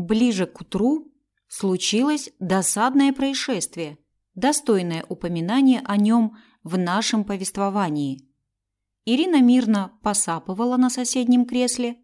Ближе к утру случилось досадное происшествие, достойное упоминания о нем в нашем повествовании. Ирина мирно посапывала на соседнем кресле.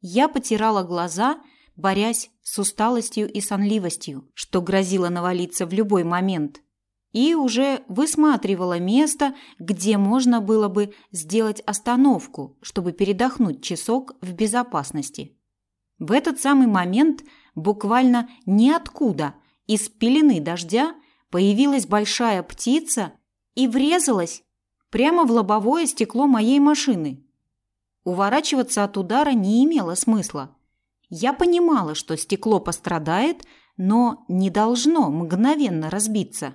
Я потирала глаза, борясь с усталостью и сонливостью, что грозило навалиться в любой момент, и уже высматривала место, где можно было бы сделать остановку, чтобы передохнуть часок в безопасности. В этот самый момент – буквально ниоткуда, из пелены дождя, появилась большая птица и врезалась прямо в лобовое стекло моей машины. Уворачиваться от удара не имело смысла. Я понимала, что стекло пострадает, но не должно мгновенно разбиться.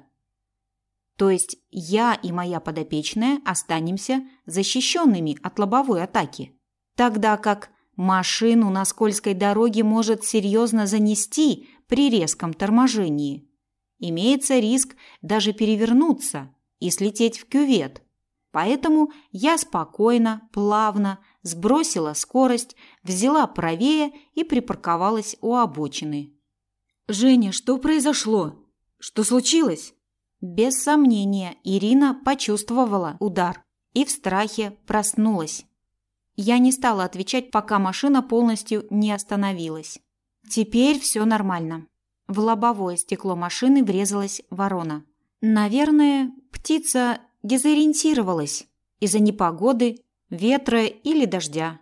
То есть я и моя подопечная останемся защищенными от лобовой атаки, тогда как Машину на скользкой дороге может серьезно занести при резком торможении. Имеется риск даже перевернуться и слететь в кювет. Поэтому я спокойно, плавно сбросила скорость, взяла правее и припарковалась у обочины. «Женя, что произошло? Что случилось?» Без сомнения, Ирина почувствовала удар и в страхе проснулась. Я не стала отвечать, пока машина полностью не остановилась. Теперь все нормально. В лобовое стекло машины врезалась ворона. Наверное, птица дезориентировалась из-за непогоды, ветра или дождя.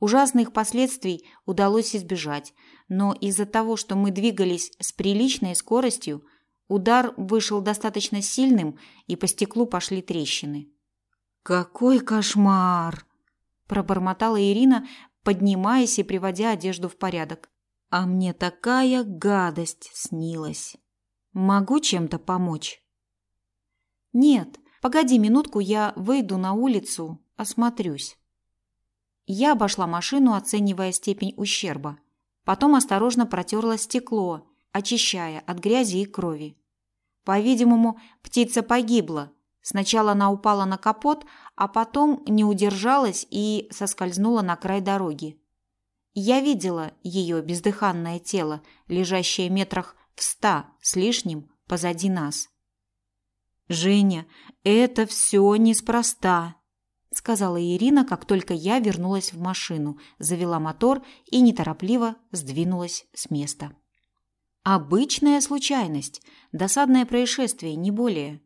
Ужасных последствий удалось избежать, но из-за того, что мы двигались с приличной скоростью, удар вышел достаточно сильным, и по стеклу пошли трещины. «Какой кошмар!» Пробормотала Ирина, поднимаясь и приводя одежду в порядок. А мне такая гадость снилась. Могу чем-то помочь? Нет, погоди минутку, я выйду на улицу, осмотрюсь. Я обошла машину, оценивая степень ущерба. Потом осторожно протерла стекло, очищая от грязи и крови. По-видимому, птица погибла, Сначала она упала на капот, а потом не удержалась и соскользнула на край дороги. Я видела ее бездыханное тело, лежащее метрах в ста с лишним позади нас. «Женя, это все неспроста», – сказала Ирина, как только я вернулась в машину, завела мотор и неторопливо сдвинулась с места. «Обычная случайность, досадное происшествие, не более».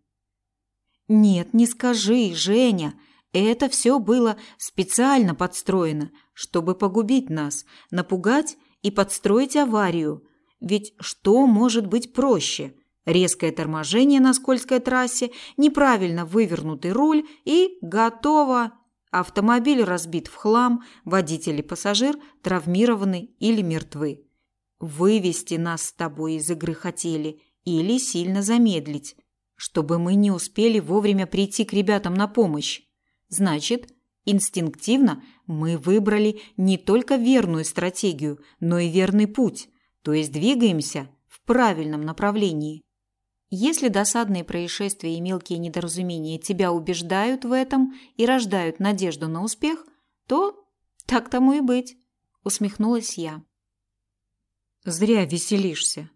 Нет, не скажи, Женя. Это все было специально подстроено, чтобы погубить нас, напугать и подстроить аварию. Ведь что может быть проще? Резкое торможение на скользкой трассе, неправильно вывернутый руль и готово. Автомобиль разбит в хлам, водитель и пассажир травмированы или мертвы. Вывести нас с тобой из игры хотели или сильно замедлить чтобы мы не успели вовремя прийти к ребятам на помощь. Значит, инстинктивно мы выбрали не только верную стратегию, но и верный путь, то есть двигаемся в правильном направлении. Если досадные происшествия и мелкие недоразумения тебя убеждают в этом и рождают надежду на успех, то так тому и быть, усмехнулась я. Зря веселишься.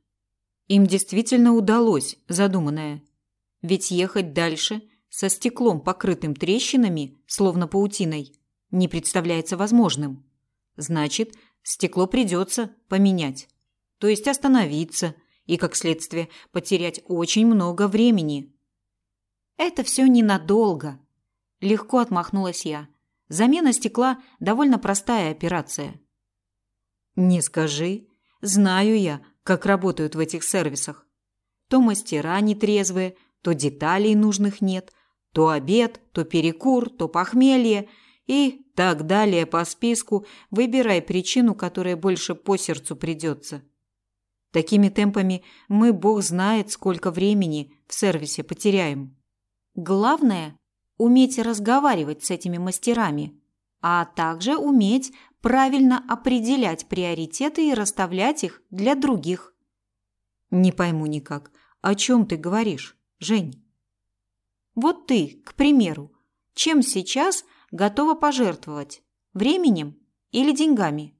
Им действительно удалось задуманное. Ведь ехать дальше со стеклом, покрытым трещинами, словно паутиной, не представляется возможным. Значит, стекло придется поменять. То есть остановиться и, как следствие, потерять очень много времени. Это все ненадолго. Легко отмахнулась я. Замена стекла довольно простая операция. Не скажи. Знаю я, как работают в этих сервисах. То мастера нетрезвые, то деталей нужных нет, то обед, то перекур, то похмелье и так далее по списку, выбирай причину, которая больше по сердцу придется. Такими темпами мы, бог знает, сколько времени в сервисе потеряем. Главное – уметь разговаривать с этими мастерами, а также уметь правильно определять приоритеты и расставлять их для других. Не пойму никак, о чем ты говоришь? Жень. Вот ты, к примеру, чем сейчас готова пожертвовать? Временем или деньгами?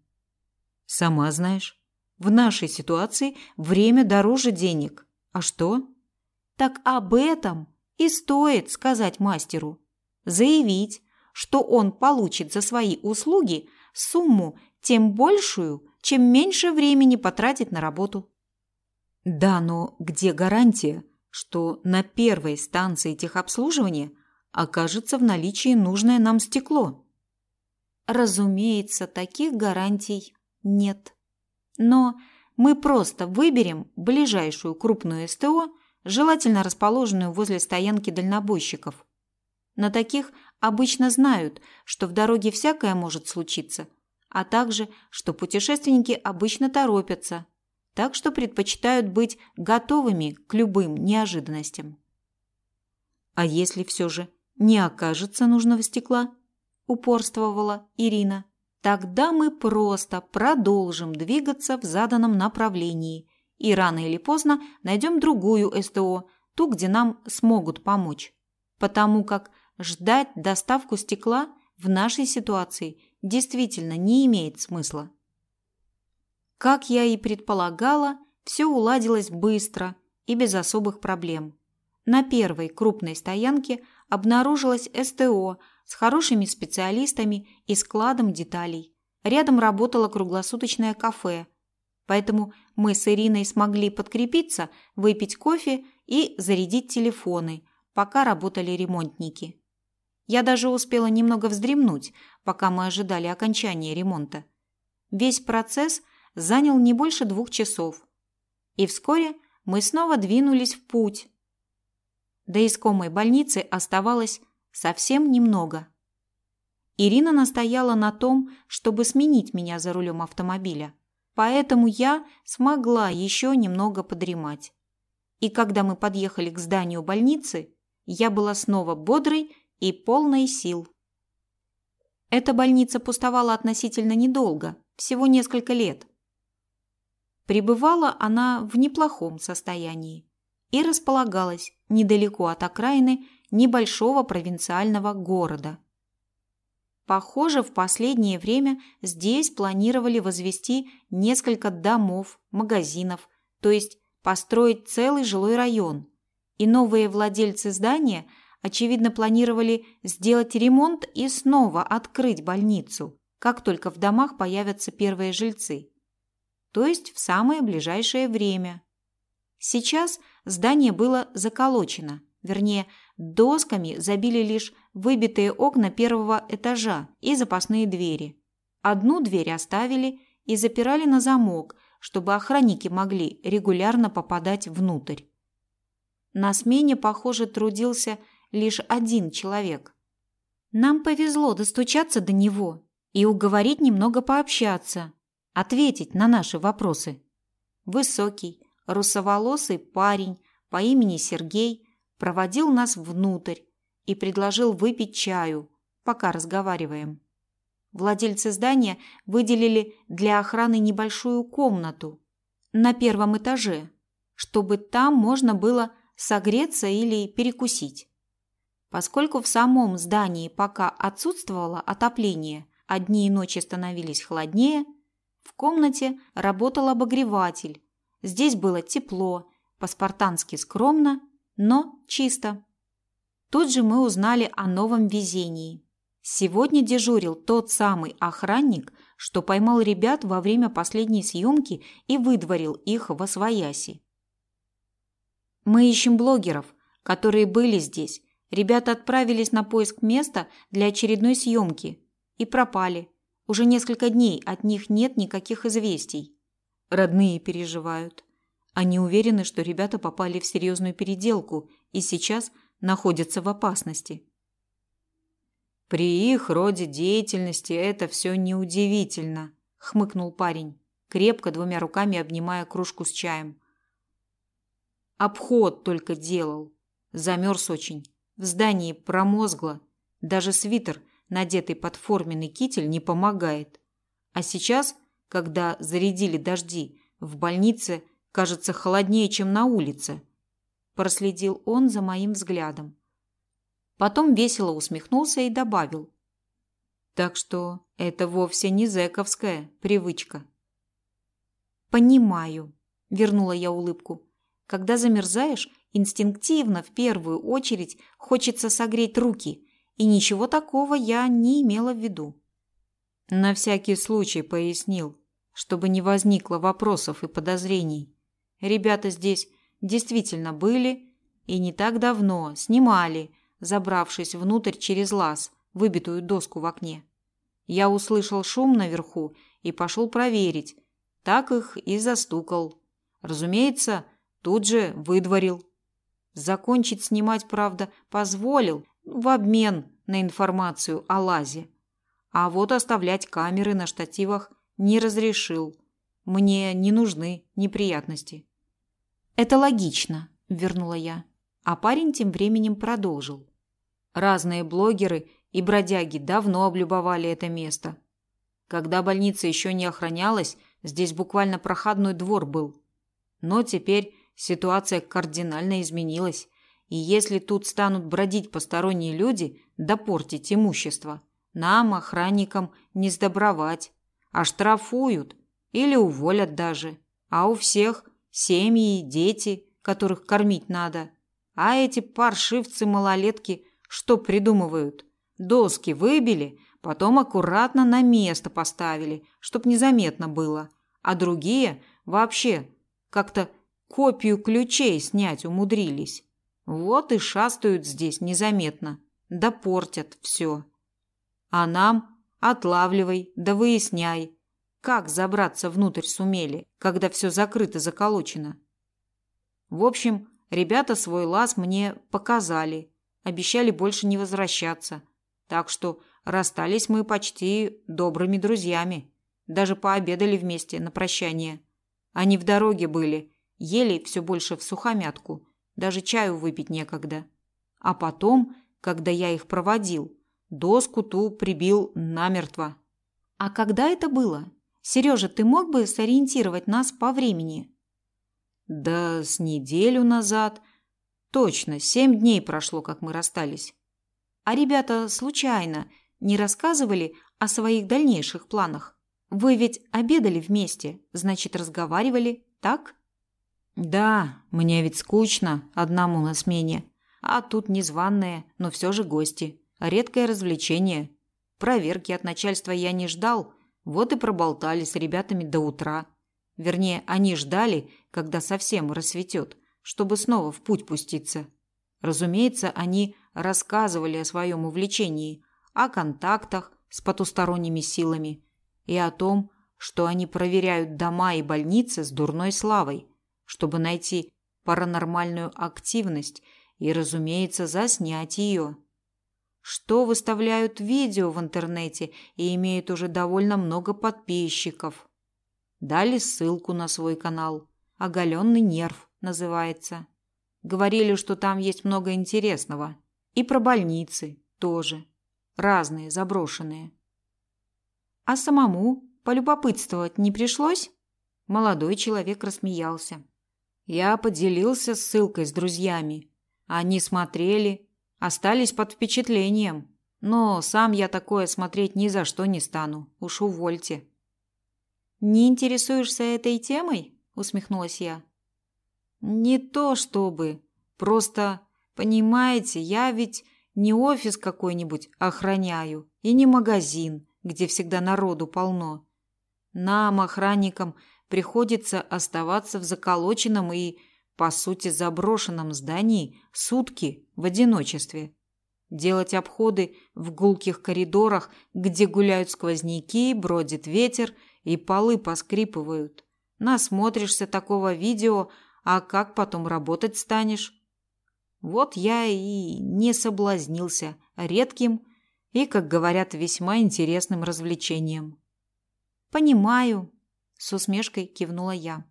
Сама знаешь. В нашей ситуации время дороже денег. А что? Так об этом и стоит сказать мастеру. Заявить, что он получит за свои услуги сумму тем большую, чем меньше времени потратит на работу. Да, но где гарантия, что на первой станции техобслуживания окажется в наличии нужное нам стекло? Разумеется, таких гарантий нет. Но мы просто выберем ближайшую крупную СТО, желательно расположенную возле стоянки дальнобойщиков. На таких обычно знают, что в дороге всякое может случиться, а также, что путешественники обычно торопятся, так что предпочитают быть готовыми к любым неожиданностям. А если все же не окажется нужного стекла? упорствовала Ирина. Тогда мы просто продолжим двигаться в заданном направлении и рано или поздно найдем другую СТО, ту, где нам смогут помочь. Потому как ждать доставку стекла в нашей ситуации действительно не имеет смысла. Как я и предполагала, все уладилось быстро и без особых проблем. На первой крупной стоянке обнаружилась СТО с хорошими специалистами и складом деталей. Рядом работало круглосуточное кафе, поэтому мы с Ириной смогли подкрепиться, выпить кофе и зарядить телефоны, пока работали ремонтники. Я даже успела немного вздремнуть, пока мы ожидали окончания ремонта. Весь процесс занял не больше двух часов. И вскоре мы снова двинулись в путь. До искомой больницы оставалось совсем немного. Ирина настояла на том, чтобы сменить меня за рулем автомобиля, поэтому я смогла еще немного подремать. И когда мы подъехали к зданию больницы, я была снова бодрой и полной сил. Эта больница пустовала относительно недолго, всего несколько лет. Пребывала она в неплохом состоянии и располагалась недалеко от окраины небольшого провинциального города. Похоже, в последнее время здесь планировали возвести несколько домов, магазинов, то есть построить целый жилой район. И новые владельцы здания, очевидно, планировали сделать ремонт и снова открыть больницу, как только в домах появятся первые жильцы то есть в самое ближайшее время. Сейчас здание было заколочено, вернее, досками забили лишь выбитые окна первого этажа и запасные двери. Одну дверь оставили и запирали на замок, чтобы охранники могли регулярно попадать внутрь. На смене, похоже, трудился лишь один человек. Нам повезло достучаться до него и уговорить немного пообщаться, ответить на наши вопросы. Высокий, русоволосый парень по имени Сергей проводил нас внутрь и предложил выпить чаю, пока разговариваем. Владельцы здания выделили для охраны небольшую комнату на первом этаже, чтобы там можно было согреться или перекусить. Поскольку в самом здании пока отсутствовало отопление, а дни и ночи становились холоднее – в комнате работал обогреватель. Здесь было тепло, по-спартански скромно, но чисто. Тут же мы узнали о новом везении. Сегодня дежурил тот самый охранник, что поймал ребят во время последней съемки и выдворил их во свояси. Мы ищем блогеров, которые были здесь. Ребята отправились на поиск места для очередной съемки и пропали. Уже несколько дней от них нет никаких известий. Родные переживают. Они уверены, что ребята попали в серьезную переделку и сейчас находятся в опасности. При их роде деятельности это все неудивительно, хмыкнул парень, крепко двумя руками обнимая кружку с чаем. Обход только делал. Замерз очень. В здании промозгло. Даже свитер надетый под форменный китель, не помогает. А сейчас, когда зарядили дожди, в больнице кажется холоднее, чем на улице. Проследил он за моим взглядом. Потом весело усмехнулся и добавил. Так что это вовсе не зэковская привычка. Понимаю, вернула я улыбку. Когда замерзаешь, инстинктивно в первую очередь хочется согреть руки, и ничего такого я не имела в виду. На всякий случай пояснил, чтобы не возникло вопросов и подозрений. Ребята здесь действительно были и не так давно снимали, забравшись внутрь через лаз, выбитую доску в окне. Я услышал шум наверху и пошел проверить. Так их и застукал. Разумеется, тут же выдворил. Закончить снимать, правда, позволил в обмен на информацию о лазе. А вот оставлять камеры на штативах не разрешил. Мне не нужны неприятности. Это логично, вернула я. А парень тем временем продолжил. Разные блогеры и бродяги давно облюбовали это место. Когда больница еще не охранялась, здесь буквально проходной двор был. Но теперь ситуация кардинально изменилась, и если тут станут бродить посторонние люди, да портить имущество, нам, охранникам, не сдобровать, а штрафуют или уволят даже. А у всех семьи дети, которых кормить надо. А эти паршивцы-малолетки что придумывают? Доски выбили, потом аккуратно на место поставили, чтоб незаметно было. А другие вообще как-то копию ключей снять умудрились. Вот и шастают здесь незаметно, да портят все. А нам отлавливай, да выясняй, как забраться внутрь сумели, когда все закрыто заколочено. В общем, ребята свой лаз мне показали, обещали больше не возвращаться. Так что расстались мы почти добрыми друзьями. Даже пообедали вместе на прощание. Они в дороге были, ели все больше в сухомятку, даже чаю выпить некогда. А потом, когда я их проводил, доску ту прибил намертво. А когда это было? Сережа, ты мог бы сориентировать нас по времени? Да с неделю назад. Точно, семь дней прошло, как мы расстались. А ребята случайно не рассказывали о своих дальнейших планах? Вы ведь обедали вместе, значит, разговаривали, так? Да, мне ведь скучно одному на смене. А тут незваные, но все же гости. Редкое развлечение. Проверки от начальства я не ждал, вот и проболтали с ребятами до утра. Вернее, они ждали, когда совсем рассветет, чтобы снова в путь пуститься. Разумеется, они рассказывали о своем увлечении, о контактах с потусторонними силами и о том, что они проверяют дома и больницы с дурной славой, чтобы найти паранормальную активность и, разумеется, заснять ее. Что выставляют видео в интернете и имеют уже довольно много подписчиков. Дали ссылку на свой канал. «Оголенный нерв» называется. Говорили, что там есть много интересного. И про больницы тоже. Разные, заброшенные. А самому полюбопытствовать не пришлось? Молодой человек рассмеялся. Я поделился ссылкой с друзьями. Они смотрели, остались под впечатлением. Но сам я такое смотреть ни за что не стану. Уж увольте. Не интересуешься этой темой? усмехнулась я. Не то чтобы, просто, понимаете, я ведь не офис какой-нибудь охраняю и не магазин, где всегда народу полно. Нам, охранникам, приходится оставаться в заколоченном и, по сути, заброшенном здании сутки в одиночестве. Делать обходы в гулких коридорах, где гуляют сквозняки, бродит ветер и полы поскрипывают. Насмотришься такого видео, а как потом работать станешь? Вот я и не соблазнился редким и, как говорят, весьма интересным развлечением. Понимаю, с усмешкой кивнула я.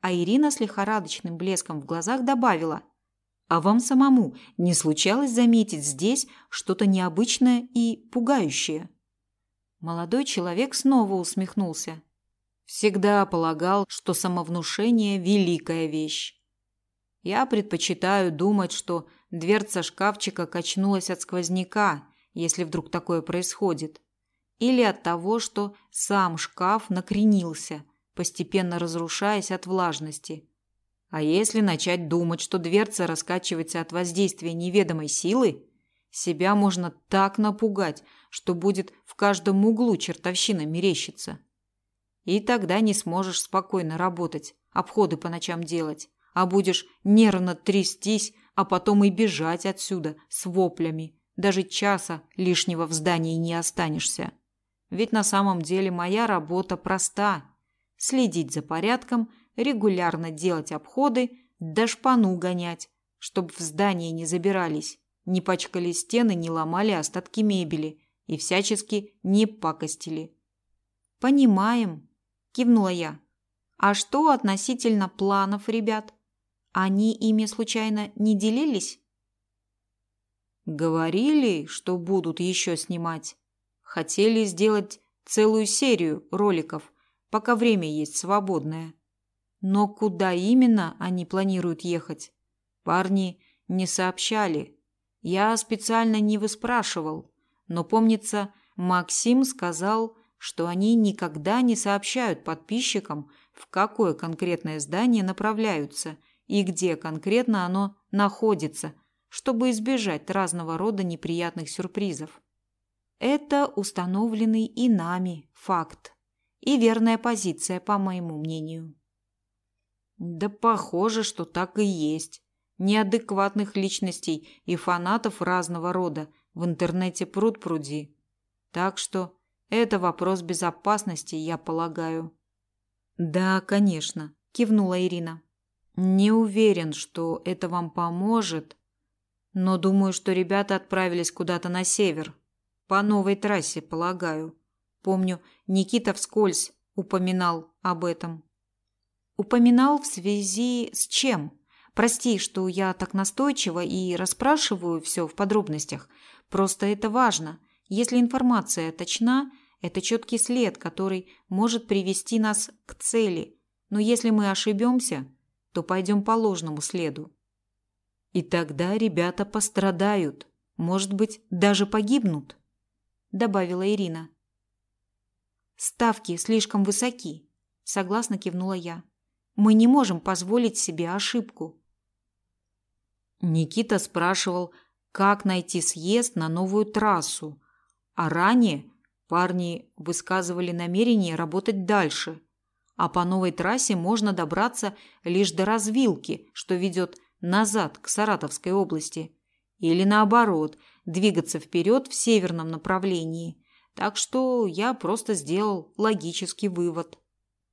А Ирина с лихорадочным блеском в глазах добавила: "А вам самому не случалось заметить здесь что-то необычное и пугающее?" Молодой человек снова усмехнулся. Всегда полагал, что самовнушение – великая вещь. Я предпочитаю думать, что дверца шкафчика качнулась от сквозняка, если вдруг такое происходит, или от того, что сам шкаф накренился, постепенно разрушаясь от влажности. А если начать думать, что дверца раскачивается от воздействия неведомой силы, себя можно так напугать, что будет в каждом углу чертовщина мерещиться. И тогда не сможешь спокойно работать, обходы по ночам делать, а будешь нервно трястись, а потом и бежать отсюда с воплями. Даже часа лишнего в здании не останешься. Ведь на самом деле моя работа проста. Следить за порядком, регулярно делать обходы, да шпану гонять, чтобы в здание не забирались, не пачкали стены, не ломали остатки мебели и всячески не пакостили. «Понимаем», – кивнула я. «А что относительно планов ребят? Они ими случайно не делились?» Говорили, что будут еще снимать. Хотели сделать целую серию роликов, пока время есть свободное. Но куда именно они планируют ехать? Парни не сообщали. Я специально не выспрашивал, но помнится, Максим сказал, что они никогда не сообщают подписчикам, в какое конкретное здание направляются и где конкретно оно находится, чтобы избежать разного рода неприятных сюрпризов. Это установленный и нами факт и верная позиция, по моему мнению. Да похоже, что так и есть. Неадекватных личностей и фанатов разного рода в интернете пруд пруди. Так что это вопрос безопасности, я полагаю. Да, конечно, кивнула Ирина. Не уверен, что это вам поможет, но думаю, что ребята отправились куда-то на север, по новой трассе, полагаю. Помню, Никита вскользь упоминал об этом. Упоминал в связи с чем? Прости, что я так настойчиво и расспрашиваю все в подробностях. Просто это важно. Если информация точна, это четкий след, который может привести нас к цели. Но если мы ошибемся, то пойдем по ложному следу. И тогда ребята пострадают, может быть, даже погибнут добавила Ирина. Ставки слишком высоки, согласно кивнула я. Мы не можем позволить себе ошибку. Никита спрашивал, как найти съезд на новую трассу, а ранее парни высказывали намерение работать дальше, а по новой трассе можно добраться лишь до развилки, что ведет назад к Саратовской области, или наоборот, двигаться вперед в северном направлении. Так что я просто сделал логический вывод.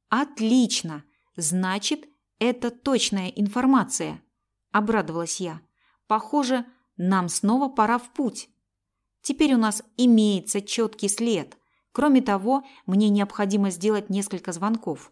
Отлично. Значит, это точная информация, обрадовалась я. Похоже, нам снова пора в путь. Теперь у нас имеется четкий след. Кроме того, мне необходимо сделать несколько звонков.